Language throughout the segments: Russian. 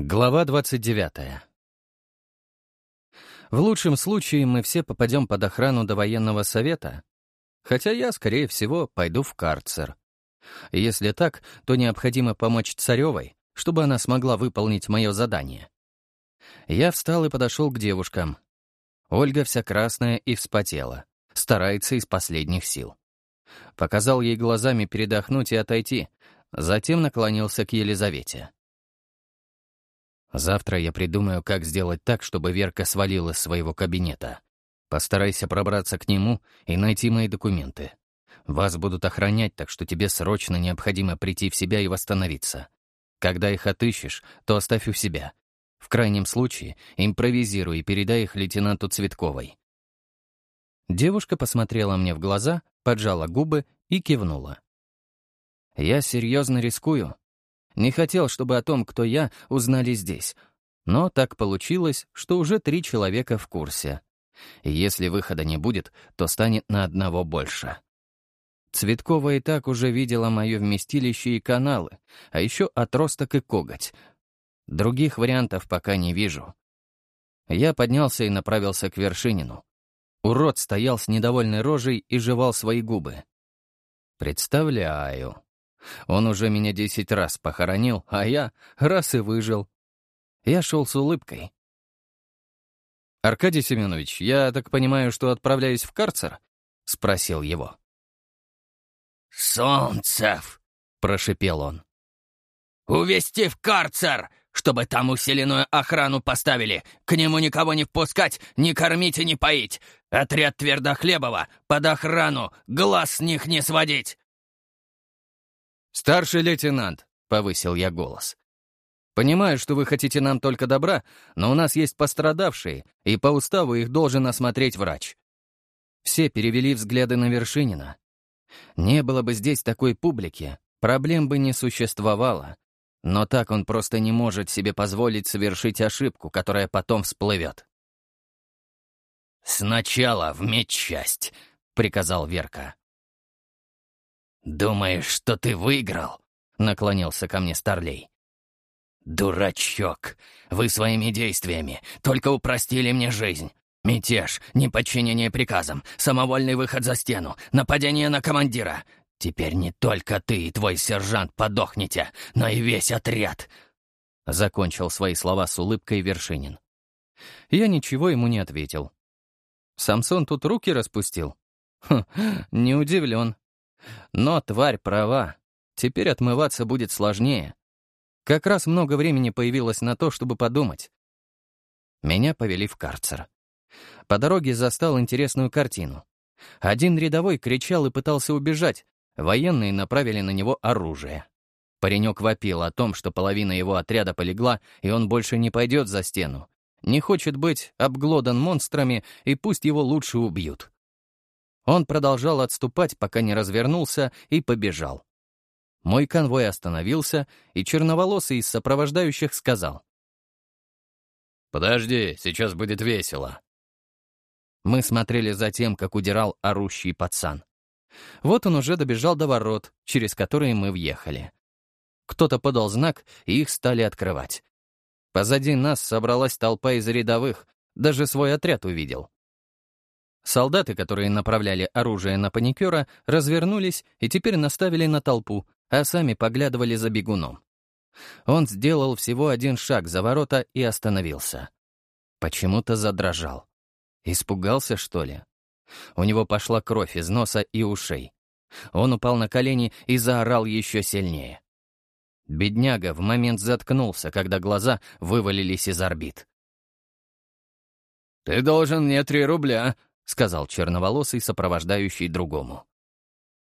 Глава 29. В лучшем случае мы все попадем под охрану до военного совета, хотя я, скорее всего, пойду в карцер. Если так, то необходимо помочь Царевой, чтобы она смогла выполнить мое задание. Я встал и подошел к девушкам. Ольга вся красная и вспотела, старается из последних сил. Показал ей глазами передохнуть и отойти, затем наклонился к Елизавете. Завтра я придумаю, как сделать так, чтобы Верка свалила с своего кабинета. Постарайся пробраться к нему и найти мои документы. Вас будут охранять, так что тебе срочно необходимо прийти в себя и восстановиться. Когда их отыщешь, то оставь у себя. В крайнем случае, импровизируй и передай их лейтенанту Цветковой. Девушка посмотрела мне в глаза, поджала губы и кивнула. «Я серьезно рискую, не хотел, чтобы о том, кто я, узнали здесь. Но так получилось, что уже три человека в курсе. И если выхода не будет, то станет на одного больше. Цветкова и так уже видела мое вместилище и каналы, а еще отросток и коготь. Других вариантов пока не вижу. Я поднялся и направился к Вершинину. Урод стоял с недовольной рожей и жевал свои губы. Представляю, он уже меня десять раз похоронил, а я раз и выжил. Я шел с улыбкой. «Аркадий Семенович, я так понимаю, что отправляюсь в карцер?» — спросил его. «Солнцев!» — прошипел он. «Увести в карцер, чтобы там усиленную охрану поставили, к нему никого не впускать, не кормить и не поить. Отряд Твердохлебова под охрану, глаз с них не сводить. «Старший лейтенант», — повысил я голос. «Понимаю, что вы хотите нам только добра, но у нас есть пострадавшие, и по уставу их должен осмотреть врач». Все перевели взгляды на Вершинина. Не было бы здесь такой публики, проблем бы не существовало. Но так он просто не может себе позволить совершить ошибку, которая потом всплывет. «Сначала в медчасть», — приказал Верка. «Думаешь, что ты выиграл?» — наклонился ко мне Старлей. «Дурачок! Вы своими действиями только упростили мне жизнь. Мятеж, неподчинение приказам, самовольный выход за стену, нападение на командира. Теперь не только ты и твой сержант подохнете, но и весь отряд!» Закончил свои слова с улыбкой Вершинин. Я ничего ему не ответил. Самсон тут руки распустил. Хм, не удивлен. Но тварь права. Теперь отмываться будет сложнее. Как раз много времени появилось на то, чтобы подумать. Меня повели в карцер. По дороге застал интересную картину. Один рядовой кричал и пытался убежать. Военные направили на него оружие. Паренек вопил о том, что половина его отряда полегла, и он больше не пойдет за стену. Не хочет быть обглодан монстрами, и пусть его лучше убьют. Он продолжал отступать, пока не развернулся и побежал. Мой конвой остановился, и черноволосый из сопровождающих сказал. «Подожди, сейчас будет весело». Мы смотрели за тем, как удирал орущий пацан. Вот он уже добежал до ворот, через которые мы въехали. Кто-то подал знак, и их стали открывать. Позади нас собралась толпа из рядовых, даже свой отряд увидел. Солдаты, которые направляли оружие на паникера, развернулись и теперь наставили на толпу, а сами поглядывали за бегуном. Он сделал всего один шаг за ворота и остановился. Почему-то задрожал. Испугался, что ли? У него пошла кровь из носа и ушей. Он упал на колени и заорал еще сильнее. Бедняга в момент заткнулся, когда глаза вывалились из орбит. «Ты должен мне три рубля», — сказал черноволосый, сопровождающий другому.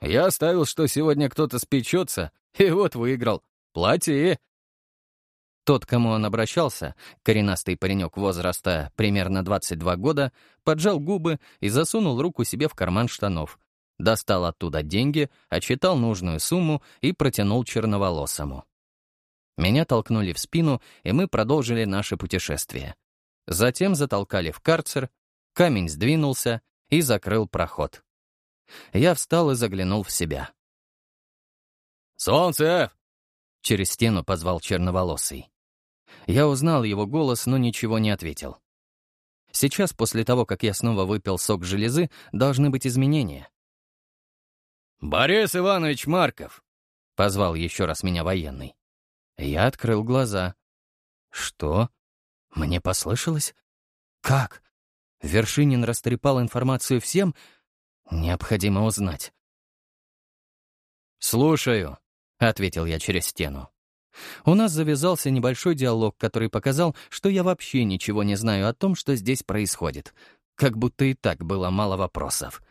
«Я оставил, что сегодня кто-то спечется, и вот выиграл. Плати!» Тот, кому он обращался, коренастый паренек возраста примерно 22 года, поджал губы и засунул руку себе в карман штанов, достал оттуда деньги, отчитал нужную сумму и протянул черноволосому. Меня толкнули в спину, и мы продолжили наше путешествие. Затем затолкали в карцер, Камень сдвинулся и закрыл проход. Я встал и заглянул в себя. «Солнце!» — через стену позвал черноволосый. Я узнал его голос, но ничего не ответил. Сейчас, после того, как я снова выпил сок железы, должны быть изменения. «Борис Иванович Марков!» — позвал еще раз меня военный. Я открыл глаза. «Что? Мне послышалось? Как? Вершинин растрепал информацию всем? Необходимо узнать». «Слушаю», — ответил я через стену. У нас завязался небольшой диалог, который показал, что я вообще ничего не знаю о том, что здесь происходит. Как будто и так было мало вопросов.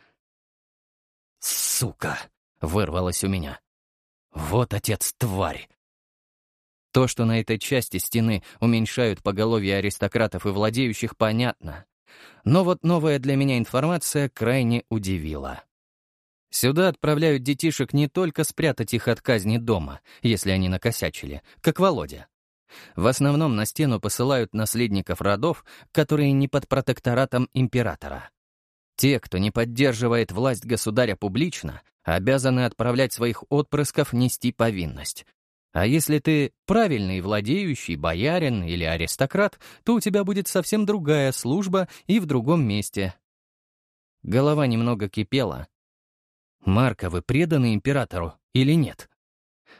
«Сука!» — вырвалось у меня. «Вот отец тварь!» То, что на этой части стены уменьшают поголовье аристократов и владеющих, понятно. Но вот новая для меня информация крайне удивила. Сюда отправляют детишек не только спрятать их от казни дома, если они накосячили, как Володя. В основном на стену посылают наследников родов, которые не под протекторатом императора. Те, кто не поддерживает власть государя публично, обязаны отправлять своих отпрысков нести повинность. А если ты правильный владеющий, боярин или аристократ, то у тебя будет совсем другая служба и в другом месте. Голова немного кипела, Марковы преданы императору или нет?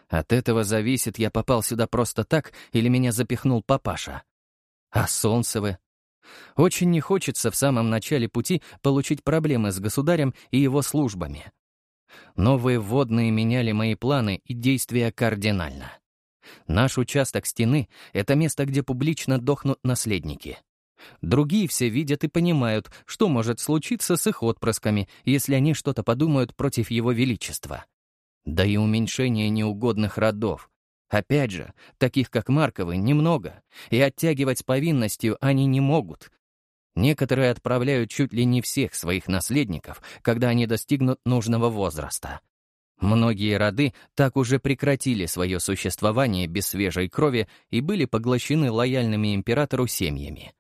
От этого зависит, я попал сюда просто так или меня запихнул папаша. А Солнцевы? Очень не хочется в самом начале пути получить проблемы с государем и его службами. Новые вводные меняли мои планы и действия кардинально. Наш участок стены — это место, где публично дохнут наследники. Другие все видят и понимают, что может случиться с их отпрысками, если они что-то подумают против его величества. Да и уменьшение неугодных родов. Опять же, таких как Марковы немного, и оттягивать с повинностью они не могут. Некоторые отправляют чуть ли не всех своих наследников, когда они достигнут нужного возраста. Многие роды так уже прекратили свое существование без свежей крови и были поглощены лояльными императору семьями.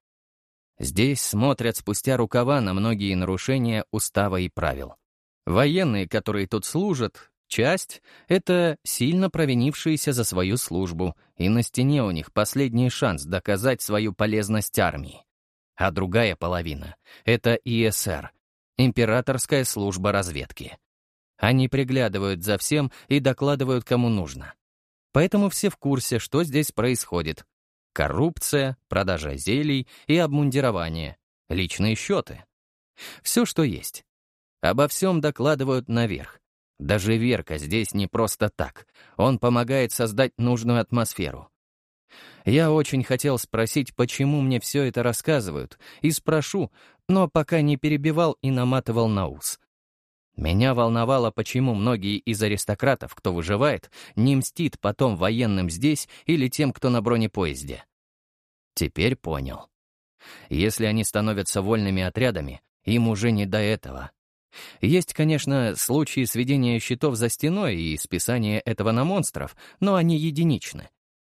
Здесь смотрят спустя рукава на многие нарушения устава и правил. Военные, которые тут служат, часть — это сильно провинившиеся за свою службу, и на стене у них последний шанс доказать свою полезность армии. А другая половина — это ИСР, Императорская служба разведки. Они приглядывают за всем и докладывают кому нужно. Поэтому все в курсе, что здесь происходит, Коррупция, продажа зелий и обмундирование, личные счеты. Все, что есть. Обо всем докладывают наверх. Даже Верка здесь не просто так. Он помогает создать нужную атмосферу. Я очень хотел спросить, почему мне все это рассказывают, и спрошу, но пока не перебивал и наматывал на ус. Меня волновало, почему многие из аристократов, кто выживает, не мстит потом военным здесь или тем, кто на бронепоезде. Теперь понял. Если они становятся вольными отрядами, им уже не до этого. Есть, конечно, случаи сведения счетов за стеной и списания этого на монстров, но они единичны.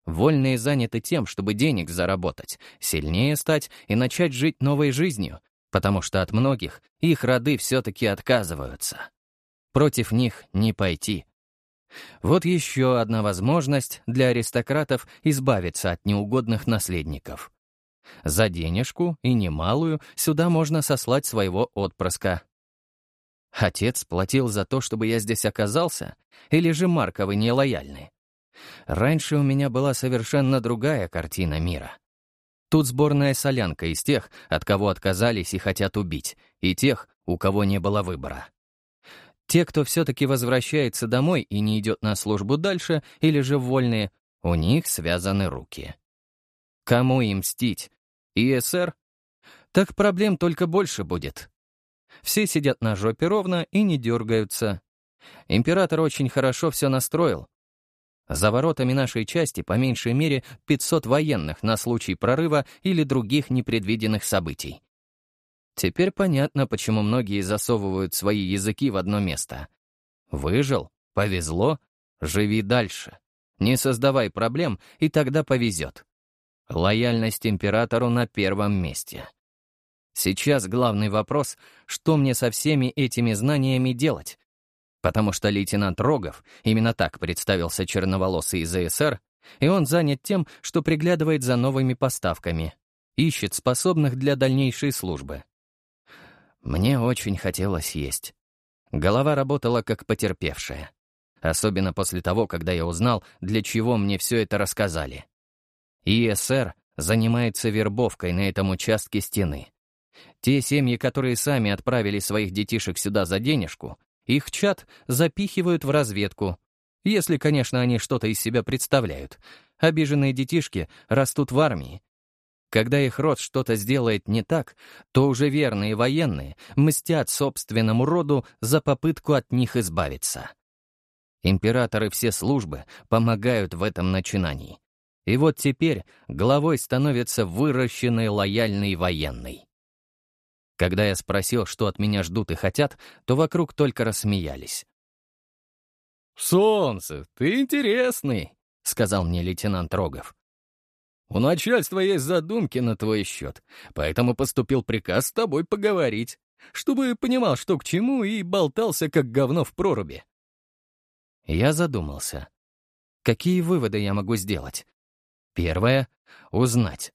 Вольные заняты тем, чтобы денег заработать, сильнее стать и начать жить новой жизнью, потому что от многих их роды все-таки отказываются. Против них не пойти. Вот еще одна возможность для аристократов избавиться от неугодных наследников. За денежку, и немалую, сюда можно сослать своего отпрыска. Отец платил за то, чтобы я здесь оказался, или же Марковы нелояльны? Раньше у меня была совершенно другая картина мира. Тут сборная солянка из тех, от кого отказались и хотят убить, и тех, у кого не было выбора. Те, кто все-таки возвращается домой и не идет на службу дальше, или же вольные, у них связаны руки. Кому им мстить? ИСР? Так проблем только больше будет. Все сидят на жопе ровно и не дергаются. Император очень хорошо все настроил, за воротами нашей части по меньшей мере 500 военных на случай прорыва или других непредвиденных событий. Теперь понятно, почему многие засовывают свои языки в одно место. Выжил, повезло, живи дальше. Не создавай проблем, и тогда повезет. Лояльность императору на первом месте. Сейчас главный вопрос, что мне со всеми этими знаниями делать? Потому что лейтенант Рогов, именно так представился черноволосый из АСР, и он занят тем, что приглядывает за новыми поставками, ищет способных для дальнейшей службы. Мне очень хотелось есть. Голова работала как потерпевшая. Особенно после того, когда я узнал, для чего мне все это рассказали. ИСР занимается вербовкой на этом участке стены. Те семьи, которые сами отправили своих детишек сюда за денежку, их чат запихивают в разведку, если, конечно, они что-то из себя представляют. Обиженные детишки растут в армии. Когда их род что-то сделает не так, то уже верные военные мстят собственному роду за попытку от них избавиться. Императоры все службы помогают в этом начинании. И вот теперь главой становится выращенный лояльный военный. Когда я спросил, что от меня ждут и хотят, то вокруг только рассмеялись. «Солнце, ты интересный», — сказал мне лейтенант Рогов. «У начальства есть задумки на твой счет, поэтому поступил приказ с тобой поговорить, чтобы понимал, что к чему, и болтался, как говно в проруби». Я задумался. Какие выводы я могу сделать? Первое — узнать.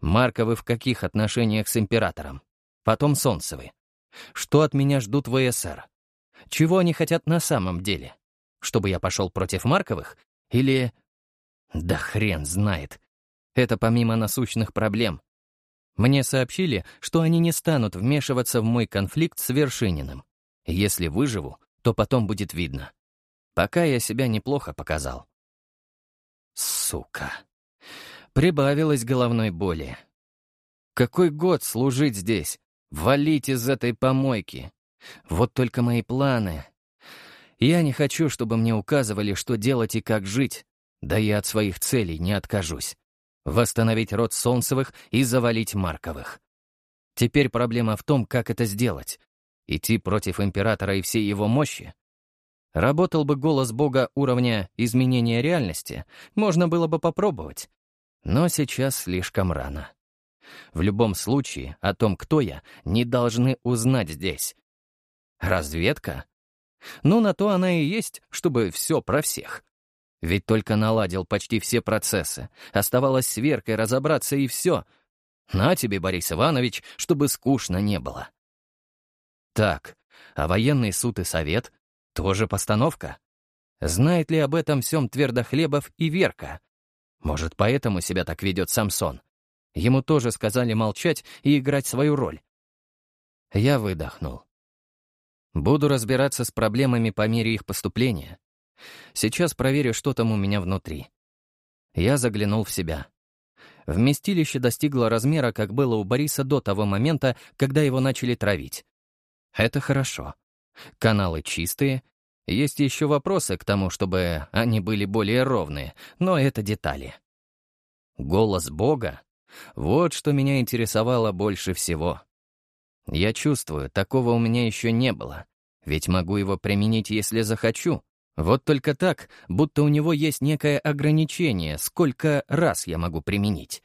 Марковы в каких отношениях с императором? Потом Солнцевы. Что от меня ждут ВСР? Чего они хотят на самом деле? Чтобы я пошел против Марковых? Или... Да хрен знает. Это помимо насущных проблем. Мне сообщили, что они не станут вмешиваться в мой конфликт с Вершининым. Если выживу, то потом будет видно. Пока я себя неплохо показал. Сука. Прибавилось головной боли. Какой год служить здесь? Валить из этой помойки. Вот только мои планы. Я не хочу, чтобы мне указывали, что делать и как жить. Да я от своих целей не откажусь. Восстановить род Солнцевых и завалить Марковых. Теперь проблема в том, как это сделать. Идти против Императора и всей его мощи? Работал бы голос Бога уровня изменения реальности, можно было бы попробовать. Но сейчас слишком рано. В любом случае, о том, кто я, не должны узнать здесь. Разведка? Ну, на то она и есть, чтобы все про всех. Ведь только наладил почти все процессы. Оставалось сверкой разобраться, и все. На тебе, Борис Иванович, чтобы скучно не было. Так, а военный суд и совет — тоже постановка? Знает ли об этом всем Твердохлебов и Верка? Может, поэтому себя так ведет Самсон? Ему тоже сказали молчать и играть свою роль. Я выдохнул. Буду разбираться с проблемами по мере их поступления. Сейчас проверю, что там у меня внутри. Я заглянул в себя. Вместилище достигло размера, как было у Бориса до того момента, когда его начали травить. Это хорошо. Каналы чистые. Есть еще вопросы к тому, чтобы они были более ровные, но это детали. Голос Бога — вот что меня интересовало больше всего. Я чувствую, такого у меня еще не было. Ведь могу его применить, если захочу. Вот только так, будто у него есть некое ограничение, сколько раз я могу применить.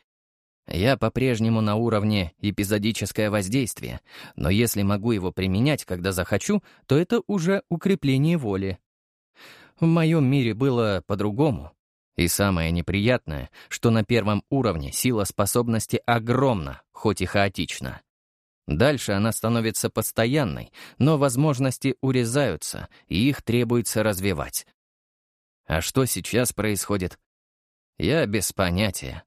Я по-прежнему на уровне эпизодическое воздействие, но если могу его применять, когда захочу, то это уже укрепление воли. В моем мире было по-другому. И самое неприятное, что на первом уровне сила способности огромна, хоть и хаотична. Дальше она становится постоянной, но возможности урезаются, и их требуется развивать. А что сейчас происходит? Я без понятия.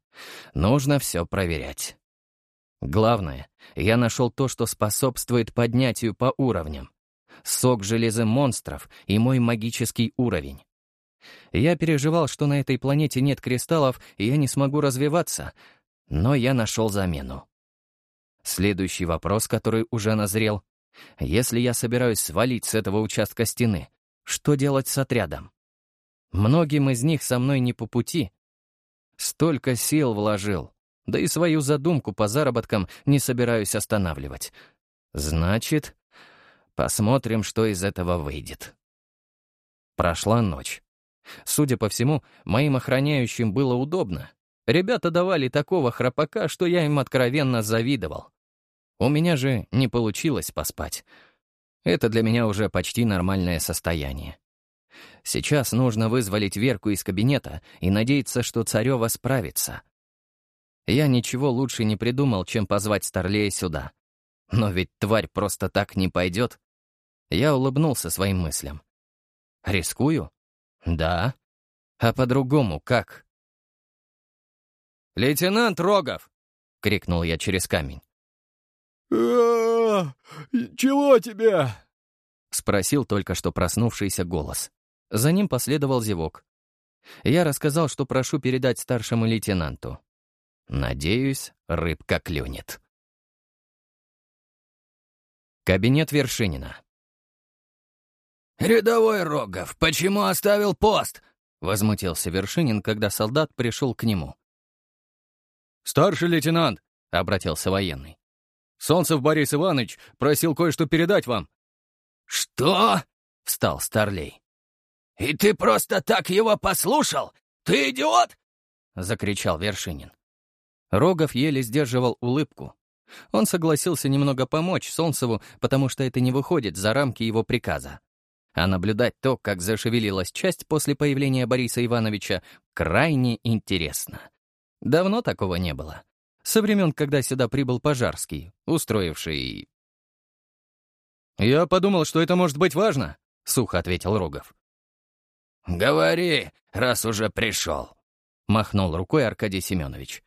Нужно все проверять. Главное, я нашел то, что способствует поднятию по уровням. Сок железы монстров и мой магический уровень. Я переживал, что на этой планете нет кристаллов, и я не смогу развиваться, но я нашел замену. Следующий вопрос, который уже назрел. Если я собираюсь свалить с этого участка стены, что делать с отрядом? Многим из них со мной не по пути. Столько сил вложил, да и свою задумку по заработкам не собираюсь останавливать. Значит, посмотрим, что из этого выйдет. Прошла ночь. Судя по всему, моим охраняющим было удобно. Ребята давали такого храпака, что я им откровенно завидовал. У меня же не получилось поспать. Это для меня уже почти нормальное состояние. Сейчас нужно вызволить Верку из кабинета и надеяться, что Царева справится. Я ничего лучше не придумал, чем позвать Старлея сюда. Но ведь тварь просто так не пойдет. Я улыбнулся своим мыслям. Рискую? Да. А по-другому как? «Лейтенант Рогов!» — крикнул я через камень. «Чего тебе?» — спросил только что проснувшийся голос. За ним последовал зевок. Я рассказал, что прошу передать старшему лейтенанту. Надеюсь, рыбка клюнет. Кабинет Вершинина. «Рядовой Рогов, почему оставил пост?» — возмутился Вершинин, когда солдат пришел к нему. «Старший лейтенант», — обратился военный. «Солнцев Борис Иванович просил кое-что передать вам». «Что?» — встал Старлей. «И ты просто так его послушал? Ты идиот?» — закричал Вершинин. Рогов еле сдерживал улыбку. Он согласился немного помочь Солнцеву, потому что это не выходит за рамки его приказа. А наблюдать то, как зашевелилась часть после появления Бориса Ивановича, крайне интересно. Давно такого не было. Со времен, когда сюда прибыл Пожарский, устроивший... «Я подумал, что это может быть важно», — сухо ответил Рогов. «Говори, раз уже пришел», — махнул рукой Аркадий Семенович.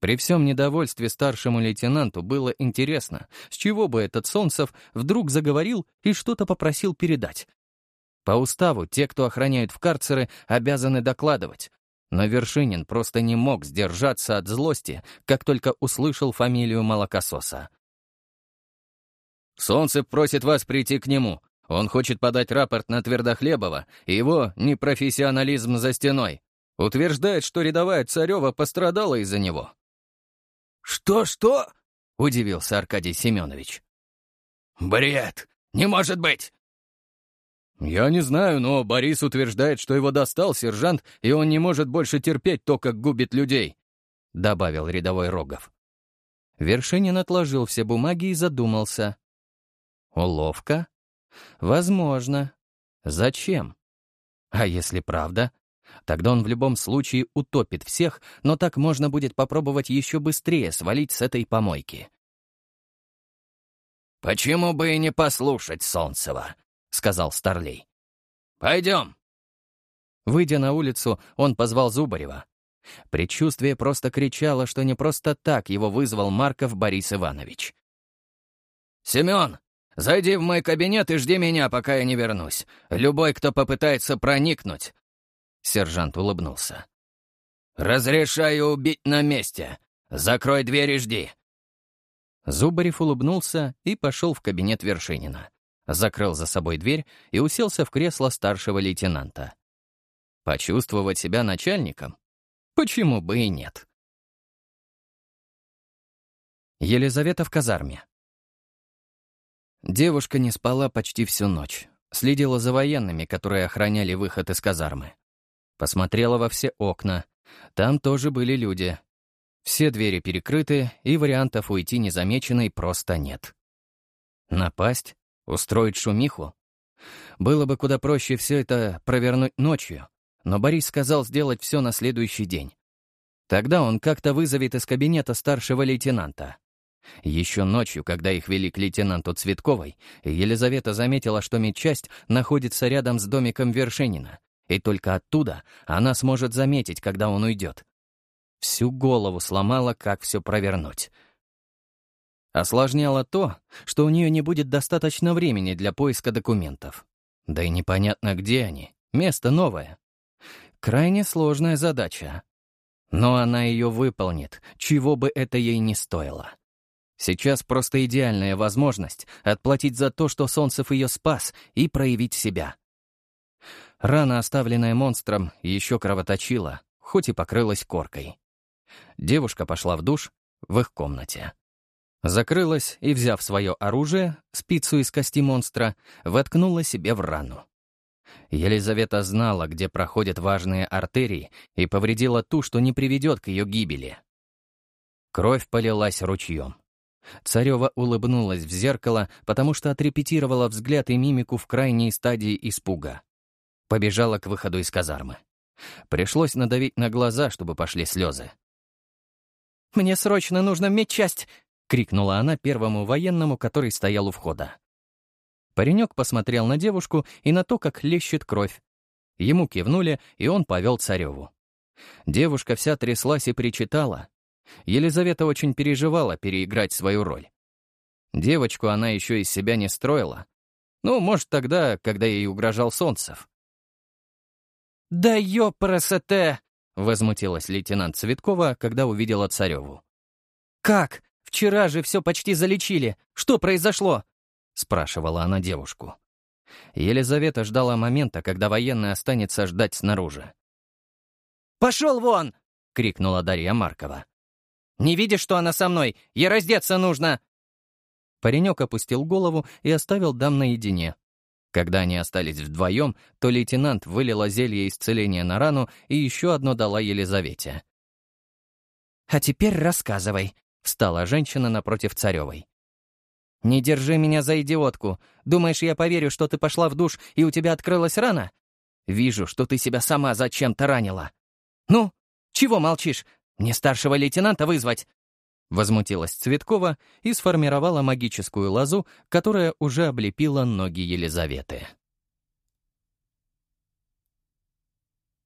При всем недовольстве старшему лейтенанту было интересно, с чего бы этот Солнцев вдруг заговорил и что-то попросил передать. По уставу те, кто охраняют в карцеры, обязаны докладывать. Но Вершинин просто не мог сдержаться от злости, как только услышал фамилию молокососа. «Солнцев просит вас прийти к нему. Он хочет подать рапорт на Твердохлебова и его непрофессионализм за стеной. Утверждает, что рядовая Царева пострадала из-за него. «Что-что?» — удивился Аркадий Семенович. «Бред! Не может быть!» «Я не знаю, но Борис утверждает, что его достал сержант, и он не может больше терпеть то, как губит людей», — добавил рядовой Рогов. Вершинин отложил все бумаги и задумался. «Уловка? Возможно. Зачем? А если правда, Тогда он в любом случае утопит всех, но так можно будет попробовать еще быстрее свалить с этой помойки. «Почему бы и не послушать Солнцева?» — сказал Старлей. «Пойдем». Выйдя на улицу, он позвал Зубарева. Предчувствие просто кричало, что не просто так его вызвал Марков Борис Иванович. «Семен, зайди в мой кабинет и жди меня, пока я не вернусь. Любой, кто попытается проникнуть, Сержант улыбнулся. «Разрешаю убить на месте. Закрой дверь и жди». Зубарев улыбнулся и пошел в кабинет Вершинина. Закрыл за собой дверь и уселся в кресло старшего лейтенанта. Почувствовать себя начальником? Почему бы и нет? Елизавета в казарме. Девушка не спала почти всю ночь. Следила за военными, которые охраняли выход из казармы. Посмотрела во все окна. Там тоже были люди. Все двери перекрыты, и вариантов уйти незамеченной просто нет. Напасть? Устроить шумиху? Было бы куда проще все это провернуть ночью, но Борис сказал сделать все на следующий день. Тогда он как-то вызовет из кабинета старшего лейтенанта. Еще ночью, когда их вели к лейтенанту Цветковой, Елизавета заметила, что медчасть находится рядом с домиком Вершинина, и только оттуда она сможет заметить, когда он уйдет. Всю голову сломала, как все провернуть. Осложняло то, что у нее не будет достаточно времени для поиска документов. Да и непонятно, где они. Место новое. Крайне сложная задача. Но она ее выполнит, чего бы это ей не стоило. Сейчас просто идеальная возможность отплатить за то, что Солнцев ее спас, и проявить себя. Рана, оставленная монстром, еще кровоточила, хоть и покрылась коркой. Девушка пошла в душ в их комнате. Закрылась и, взяв свое оружие, спицу из кости монстра, воткнула себе в рану. Елизавета знала, где проходят важные артерии, и повредила ту, что не приведет к ее гибели. Кровь полилась ручьем. Царева улыбнулась в зеркало, потому что отрепетировала взгляд и мимику в крайней стадии испуга. Побежала к выходу из казармы. Пришлось надавить на глаза, чтобы пошли слезы. «Мне срочно нужно медчасть!» — крикнула она первому военному, который стоял у входа. Паренек посмотрел на девушку и на то, как лещет кровь. Ему кивнули, и он повел цареву. Девушка вся тряслась и причитала. Елизавета очень переживала переиграть свою роль. Девочку она еще из себя не строила. Ну, может, тогда, когда ей угрожал Солнцев. «Да ёпрасоте!» — возмутилась лейтенант Цветкова, когда увидела Цареву. «Как? Вчера же все почти залечили. Что произошло?» — спрашивала она девушку. Елизавета ждала момента, когда военный останется ждать снаружи. «Пошел вон!» — крикнула Дарья Маркова. «Не видишь, что она со мной? Ей раздеться нужно!» Паренек опустил голову и оставил дам наедине. Когда они остались вдвоем, то лейтенант вылила зелье исцеления на рану и еще одно дала Елизавете. «А теперь рассказывай», — встала женщина напротив Царевой. «Не держи меня за идиотку. Думаешь, я поверю, что ты пошла в душ и у тебя открылась рана? Вижу, что ты себя сама зачем-то ранила. Ну, чего молчишь? Мне старшего лейтенанта вызвать. Возмутилась Цветкова и сформировала магическую лозу, которая уже облепила ноги Елизаветы.